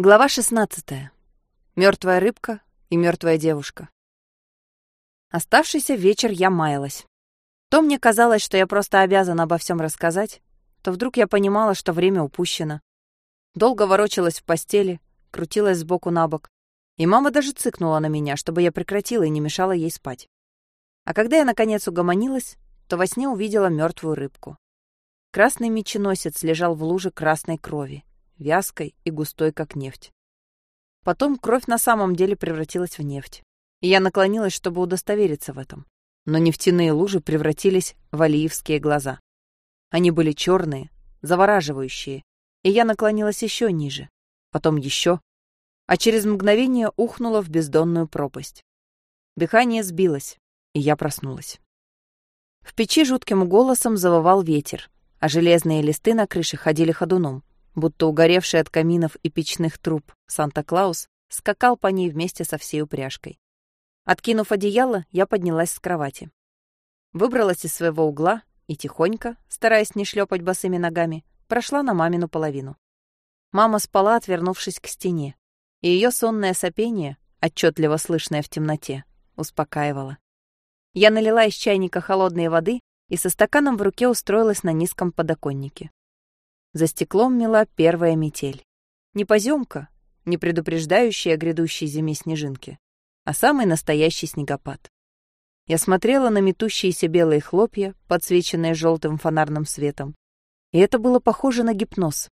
Глава 16. Мертвая рыбка и мертвая девушка. Оставшийся вечер я маялась. То мне казалось, что я просто обязана обо всем рассказать, то вдруг я понимала, что время упущено. Долго ворочалась в постели, крутилась сбоку на бок, и мама даже цыкнула на меня, чтобы я прекратила и не мешала ей спать. А когда я, наконец, угомонилась, то во сне увидела мертвую рыбку. Красный меченосец лежал в луже красной крови вязкой и густой, как нефть. Потом кровь на самом деле превратилась в нефть, и я наклонилась, чтобы удостовериться в этом. Но нефтяные лужи превратились в алиевские глаза. Они были черные, завораживающие, и я наклонилась еще ниже, потом еще, а через мгновение ухнула в бездонную пропасть. Дыхание сбилось, и я проснулась. В печи жутким голосом завывал ветер, а железные листы на крыше ходили ходуном будто угоревший от каминов и печных труб Санта-Клаус скакал по ней вместе со всей упряжкой. Откинув одеяло, я поднялась с кровати. Выбралась из своего угла и тихонько, стараясь не шлепать босыми ногами, прошла на мамину половину. Мама спала, отвернувшись к стене, и ее сонное сопение, отчетливо слышное в темноте, успокаивало. Я налила из чайника холодной воды и со стаканом в руке устроилась на низком подоконнике. За стеклом мела первая метель. Не поземка, не предупреждающая о грядущей зиме снежинки, а самый настоящий снегопад. Я смотрела на метущиеся белые хлопья, подсвеченные желтым фонарным светом, и это было похоже на гипноз.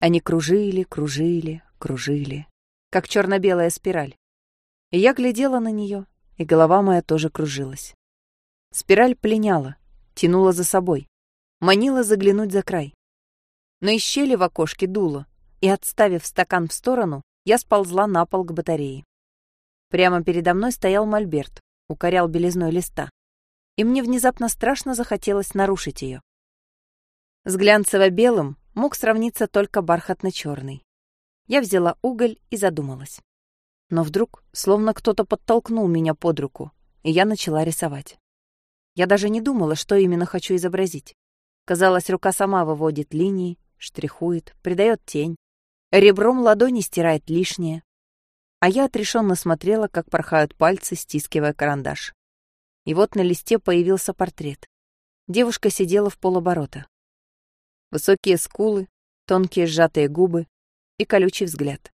Они кружили, кружили, кружили, как черно-белая спираль. И я глядела на нее, и голова моя тоже кружилась. Спираль пленяла, тянула за собой, манила заглянуть за край но из щели в окошке дуло, и, отставив стакан в сторону, я сползла на пол к батарее. Прямо передо мной стоял мольберт, укорял белизной листа, и мне внезапно страшно захотелось нарушить ее. С глянцево-белым мог сравниться только бархатно-черный. Я взяла уголь и задумалась. Но вдруг, словно кто-то подтолкнул меня под руку, и я начала рисовать. Я даже не думала, что именно хочу изобразить. Казалось, рука сама выводит линии, штрихует, придает тень, ребром ладони стирает лишнее. А я отрешенно смотрела, как порхают пальцы, стискивая карандаш. И вот на листе появился портрет. Девушка сидела в полоборота. Высокие скулы, тонкие сжатые губы и колючий взгляд.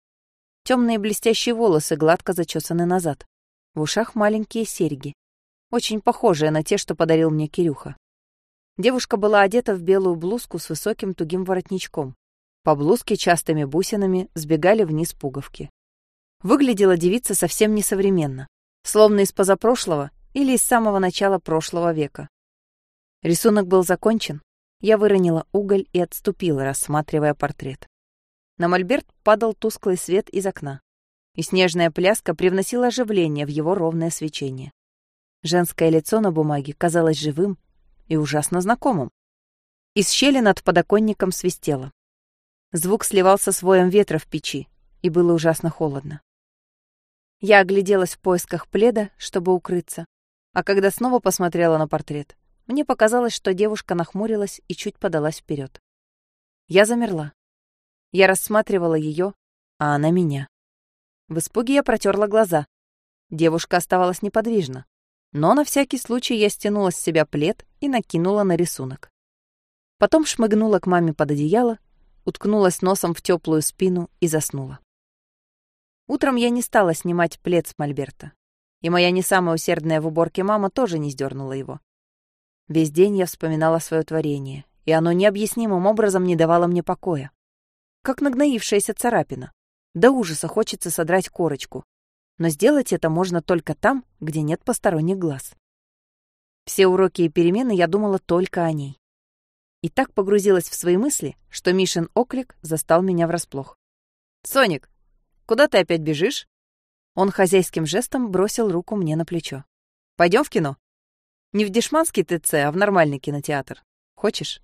Темные блестящие волосы гладко зачесаны назад. В ушах маленькие серьги, очень похожие на те, что подарил мне Кирюха. Девушка была одета в белую блузку с высоким тугим воротничком. По блузке частыми бусинами сбегали вниз пуговки. Выглядела девица совсем несовременно, словно из позапрошлого или из самого начала прошлого века. Рисунок был закончен. Я выронила уголь и отступила, рассматривая портрет. На мольберт падал тусклый свет из окна, и снежная пляска привносила оживление в его ровное свечение. Женское лицо на бумаге казалось живым и ужасно знакомым. Из щели над подоконником свистело. Звук сливался с воем ветра в печи, и было ужасно холодно. Я огляделась в поисках пледа, чтобы укрыться, а когда снова посмотрела на портрет, мне показалось, что девушка нахмурилась и чуть подалась вперед. Я замерла. Я рассматривала ее, а она меня. В испуге я протерла глаза. Девушка оставалась неподвижна. Но на всякий случай я стянула с себя плед и накинула на рисунок. Потом шмыгнула к маме под одеяло, уткнулась носом в теплую спину и заснула. Утром я не стала снимать плед с мольберта, и моя не самая усердная в уборке мама тоже не сдернула его. Весь день я вспоминала свое творение, и оно необъяснимым образом не давало мне покоя. Как нагноившаяся царапина. До ужаса хочется содрать корочку, но сделать это можно только там, где нет посторонних глаз. Все уроки и перемены я думала только о ней. И так погрузилась в свои мысли, что Мишин оклик застал меня врасплох. «Соник, куда ты опять бежишь?» Он хозяйским жестом бросил руку мне на плечо. Пойдем в кино? Не в дешманский ТЦ, а в нормальный кинотеатр. Хочешь?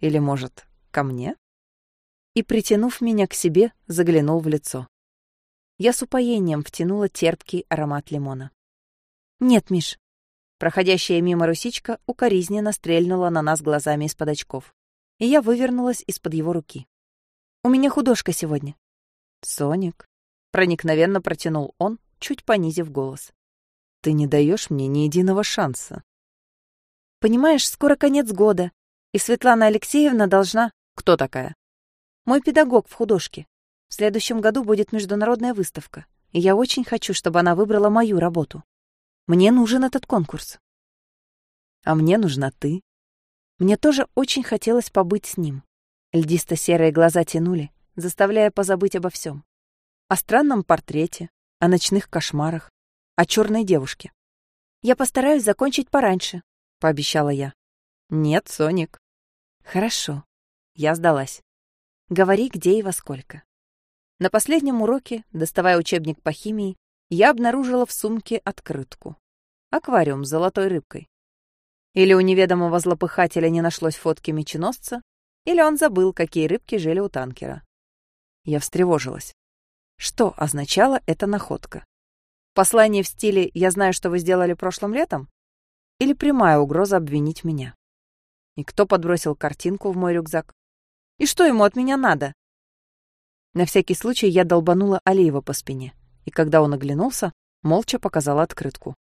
Или, может, ко мне?» И, притянув меня к себе, заглянул в лицо. Я с упоением втянула терпкий аромат лимона. «Нет, Миш». Проходящая мимо русичка укоризненно стрельнула на нас глазами из-под очков, и я вывернулась из-под его руки. «У меня художка сегодня». «Соник», — проникновенно протянул он, чуть понизив голос. «Ты не даешь мне ни единого шанса». «Понимаешь, скоро конец года, и Светлана Алексеевна должна...» «Кто такая?» «Мой педагог в художке. В следующем году будет международная выставка, и я очень хочу, чтобы она выбрала мою работу. Мне нужен этот конкурс». «А мне нужна ты». Мне тоже очень хотелось побыть с ним. Льдисто-серые глаза тянули, заставляя позабыть обо всем. О странном портрете, о ночных кошмарах, о черной девушке. «Я постараюсь закончить пораньше», — пообещала я. «Нет, Соник». «Хорошо». Я сдалась. «Говори, где и во сколько». На последнем уроке, доставая учебник по химии, я обнаружила в сумке открытку. Аквариум с золотой рыбкой. Или у неведомого злопыхателя не нашлось фотки меченосца, или он забыл, какие рыбки жили у танкера. Я встревожилась. Что означала эта находка? Послание в стиле «Я знаю, что вы сделали прошлым летом?» Или прямая угроза обвинить меня? И кто подбросил картинку в мой рюкзак? И что ему от меня надо? На всякий случай я долбанула Алиева по спине, и когда он оглянулся, молча показала открытку.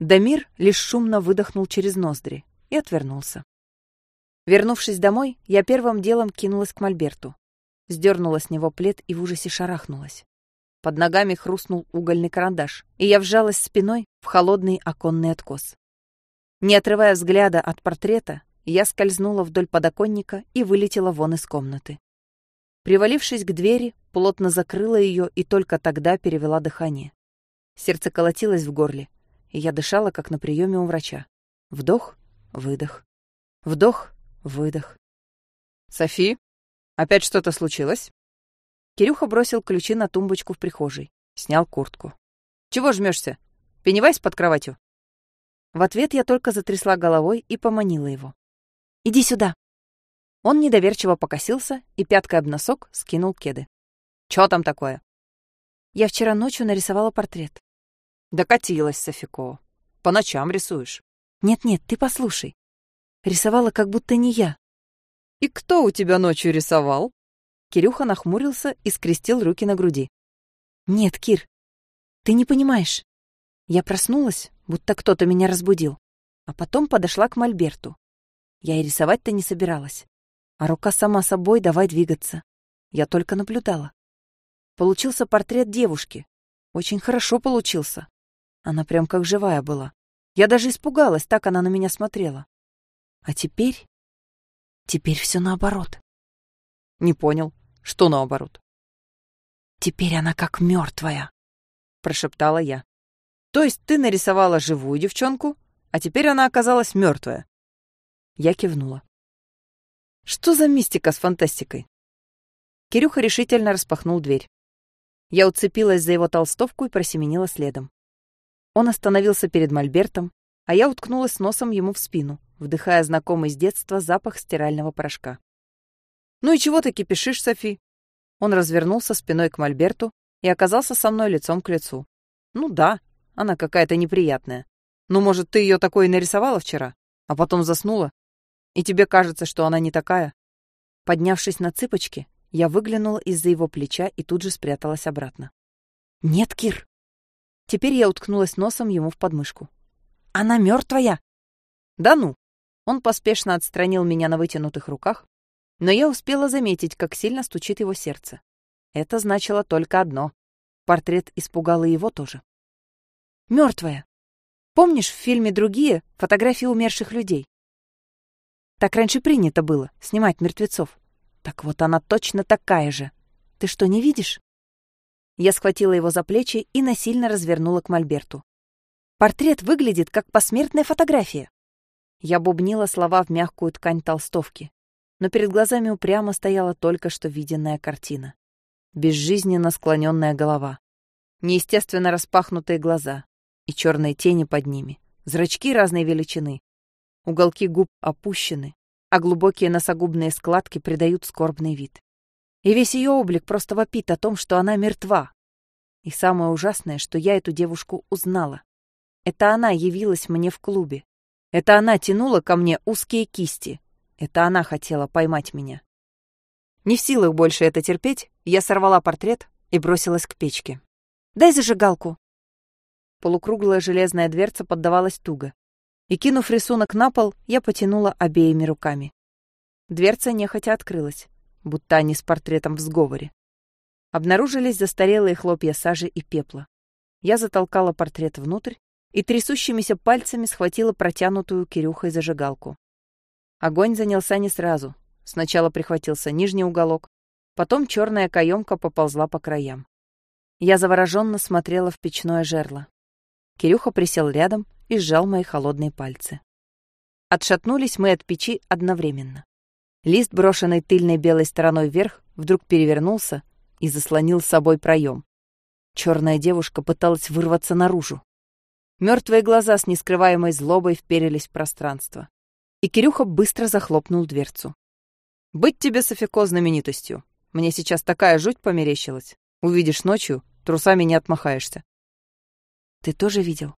Дамир лишь шумно выдохнул через ноздри и отвернулся. Вернувшись домой, я первым делом кинулась к Мольберту. Сдернула с него плед и в ужасе шарахнулась. Под ногами хрустнул угольный карандаш, и я вжалась спиной в холодный оконный откос. Не отрывая взгляда от портрета, я скользнула вдоль подоконника и вылетела вон из комнаты. Привалившись к двери, плотно закрыла ее и только тогда перевела дыхание. Сердце колотилось в горле, и я дышала, как на приеме у врача. Вдох, выдох. Вдох, Выдох. «Софи, опять что-то случилось?» Кирюха бросил ключи на тумбочку в прихожей, снял куртку. «Чего жмешься? Пеневайс под кроватью?» В ответ я только затрясла головой и поманила его. «Иди сюда!» Он недоверчиво покосился и пяткой об носок скинул кеды. «Чё там такое?» Я вчера ночью нарисовала портрет. Докатилась, Софико. По ночам рисуешь. Нет-нет, ты послушай. Рисовала, как будто не я. «И кто у тебя ночью рисовал?» Кирюха нахмурился и скрестил руки на груди. «Нет, Кир, ты не понимаешь. Я проснулась, будто кто-то меня разбудил, а потом подошла к Мольберту. Я и рисовать-то не собиралась. А рука сама собой давай двигаться. Я только наблюдала. Получился портрет девушки. Очень хорошо получился. Она прям как живая была. Я даже испугалась, так она на меня смотрела. А теперь... Теперь все наоборот. Не понял. Что наоборот? Теперь она как мертвая, прошептала я. То есть ты нарисовала живую девчонку, а теперь она оказалась мертвая? Я кивнула. Что за мистика с фантастикой? Кирюха решительно распахнул дверь. Я уцепилась за его толстовку и просеменила следом. Он остановился перед мольбертом, а я уткнулась носом ему в спину вдыхая знакомый с детства запах стирального порошка. «Ну и чего ты кипишишь, Софи?» Он развернулся спиной к Мольберту и оказался со мной лицом к лицу. «Ну да, она какая-то неприятная. Ну, может, ты ее такой нарисовала вчера, а потом заснула? И тебе кажется, что она не такая?» Поднявшись на цыпочки, я выглянула из-за его плеча и тут же спряталась обратно. «Нет, Кир!» Теперь я уткнулась носом ему в подмышку. «Она мертвая!» «Да ну!» Он поспешно отстранил меня на вытянутых руках, но я успела заметить, как сильно стучит его сердце. Это значило только одно. Портрет испугал и его тоже. Мертвая. Помнишь в фильме «Другие» фотографии умерших людей? Так раньше принято было, снимать мертвецов. Так вот она точно такая же. Ты что, не видишь? Я схватила его за плечи и насильно развернула к Мольберту. Портрет выглядит как посмертная фотография. Я бубнила слова в мягкую ткань толстовки, но перед глазами упрямо стояла только что виденная картина. Безжизненно склоненная голова, неестественно распахнутые глаза и черные тени под ними, зрачки разной величины. Уголки губ опущены, а глубокие носогубные складки придают скорбный вид. И весь ее облик просто вопит о том, что она мертва. И самое ужасное, что я эту девушку узнала. Это она явилась мне в клубе. Это она тянула ко мне узкие кисти. Это она хотела поймать меня. Не в силах больше это терпеть, я сорвала портрет, и бросилась к печке. «Дай зажигалку!» Полукруглая железная дверца поддавалась туго. И, кинув рисунок на пол, я потянула обеими руками. Дверца нехотя открылась, будто они с портретом в сговоре. Обнаружились застарелые хлопья сажи и пепла. Я затолкала портрет внутрь и трясущимися пальцами схватила протянутую Кирюхой зажигалку. Огонь занялся не сразу. Сначала прихватился нижний уголок, потом черная каемка поползла по краям. Я завороженно смотрела в печное жерло. Кирюха присел рядом и сжал мои холодные пальцы. Отшатнулись мы от печи одновременно. Лист, брошенный тыльной белой стороной вверх, вдруг перевернулся и заслонил с собой проем. Черная девушка пыталась вырваться наружу. Мертвые глаза с нескрываемой злобой вперились в пространство. И Кирюха быстро захлопнул дверцу. «Быть тебе, Софико, знаменитостью. Мне сейчас такая жуть померещилась. Увидишь ночью, трусами не отмахаешься». «Ты тоже видел?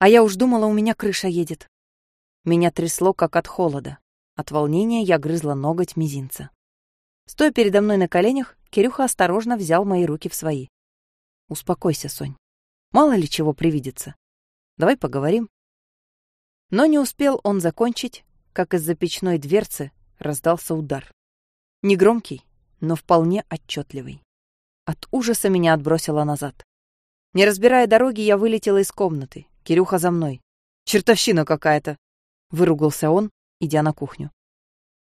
А я уж думала, у меня крыша едет». Меня трясло, как от холода. От волнения я грызла ноготь мизинца. Стоя передо мной на коленях, Кирюха осторожно взял мои руки в свои. «Успокойся, Сонь. Мало ли чего привидится. Давай поговорим». Но не успел он закончить, как из-за печной дверцы раздался удар. Негромкий, но вполне отчетливый. От ужаса меня отбросило назад. Не разбирая дороги, я вылетела из комнаты. Кирюха за мной. «Чертовщина какая-то!» — выругался он, идя на кухню.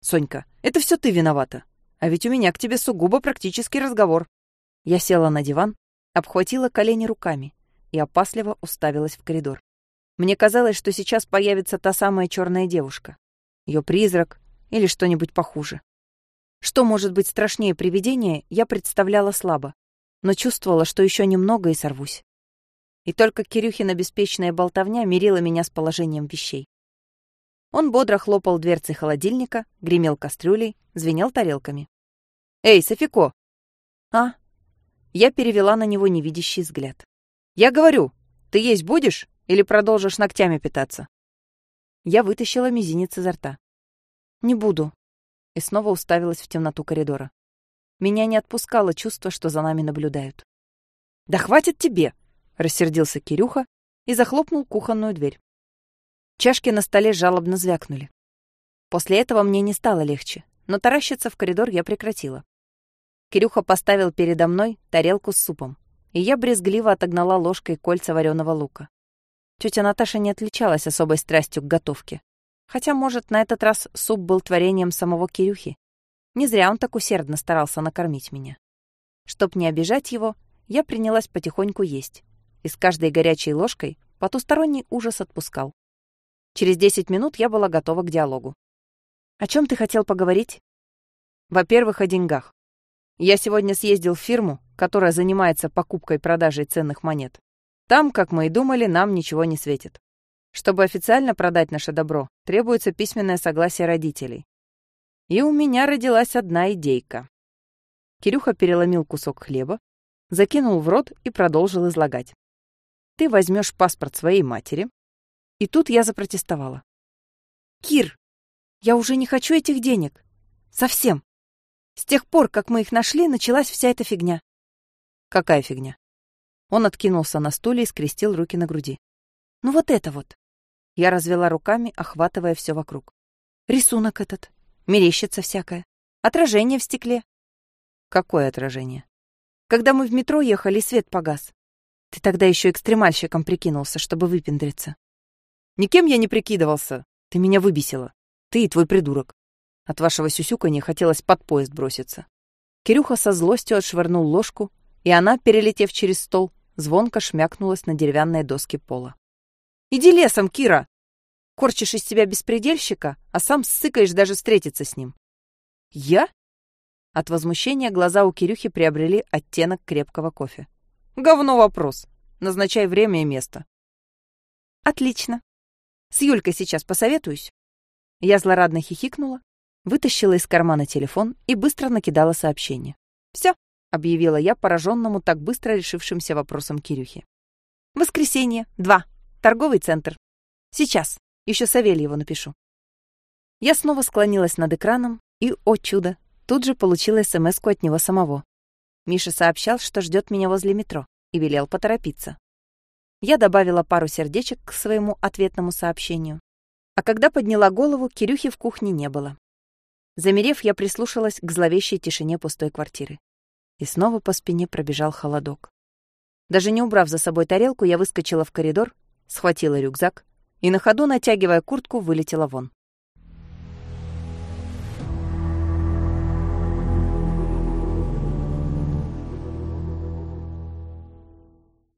«Сонька, это все ты виновата. А ведь у меня к тебе сугубо практический разговор». Я села на диван, обхватила колени руками и опасливо уставилась в коридор. Мне казалось, что сейчас появится та самая черная девушка. Ее призрак или что-нибудь похуже. Что может быть страшнее привидения, я представляла слабо, но чувствовала, что еще немного и сорвусь. И только Кирюхина беспечная болтовня мирила меня с положением вещей. Он бодро хлопал дверцей холодильника, гремел кастрюлей, звенел тарелками. «Эй, Софико!» «А?» Я перевела на него невидящий взгляд. «Я говорю, ты есть будешь или продолжишь ногтями питаться?» Я вытащила мизинец изо рта. «Не буду». И снова уставилась в темноту коридора. Меня не отпускало чувство, что за нами наблюдают. «Да хватит тебе!» — рассердился Кирюха и захлопнул кухонную дверь. Чашки на столе жалобно звякнули. После этого мне не стало легче, но таращиться в коридор я прекратила. Кирюха поставил передо мной тарелку с супом, и я брезгливо отогнала ложкой кольца вареного лука. Тетя Наташа не отличалась особой страстью к готовке. Хотя, может, на этот раз суп был творением самого Кирюхи. Не зря он так усердно старался накормить меня. Чтоб не обижать его, я принялась потихоньку есть, и с каждой горячей ложкой потусторонний ужас отпускал. Через 10 минут я была готова к диалогу. «О чем ты хотел поговорить?» «Во-первых, о деньгах. Я сегодня съездил в фирму, которая занимается покупкой и продажей ценных монет. Там, как мы и думали, нам ничего не светит. Чтобы официально продать наше добро, требуется письменное согласие родителей. И у меня родилась одна идейка. Кирюха переломил кусок хлеба, закинул в рот и продолжил излагать. Ты возьмешь паспорт своей матери, и тут я запротестовала. «Кир, я уже не хочу этих денег. Совсем. С тех пор, как мы их нашли, началась вся эта фигня». «Какая фигня?» Он откинулся на стуле и скрестил руки на груди. «Ну вот это вот». Я развела руками, охватывая все вокруг. «Рисунок этот. Мерещится всякое. Отражение в стекле». «Какое отражение?» «Когда мы в метро ехали, свет погас. Ты тогда еще экстремальщиком прикинулся, чтобы выпендриться. Никем я не прикидывался. Ты меня выбесила. Ты и твой придурок. От вашего сюсюканья хотелось под поезд броситься. Кирюха со злостью отшвырнул ложку, и она, перелетев через стол, звонко шмякнулась на деревянные доски пола. «Иди лесом, Кира!» Корчишь из себя беспредельщика, а сам ссыкаешь даже встретиться с ним. «Я?» От возмущения глаза у Кирюхи приобрели оттенок крепкого кофе. «Говно вопрос. Назначай время и место». «Отлично. С Юлькой сейчас посоветуюсь». Я злорадно хихикнула, вытащила из кармана телефон и быстро накидала сообщение. «Все», — объявила я пораженному так быстро решившимся вопросом Кирюхи. «Воскресенье, два. Торговый центр. Сейчас. Еще Савельеву напишу». Я снова склонилась над экраном и, о чудо, тут же получила смс от него самого. Миша сообщал, что ждет меня возле метро, и велел поторопиться. Я добавила пару сердечек к своему ответному сообщению. А когда подняла голову, Кирюхи в кухне не было. Замерев, я прислушалась к зловещей тишине пустой квартиры. И снова по спине пробежал холодок. Даже не убрав за собой тарелку, я выскочила в коридор, схватила рюкзак и на ходу, натягивая куртку, вылетела вон.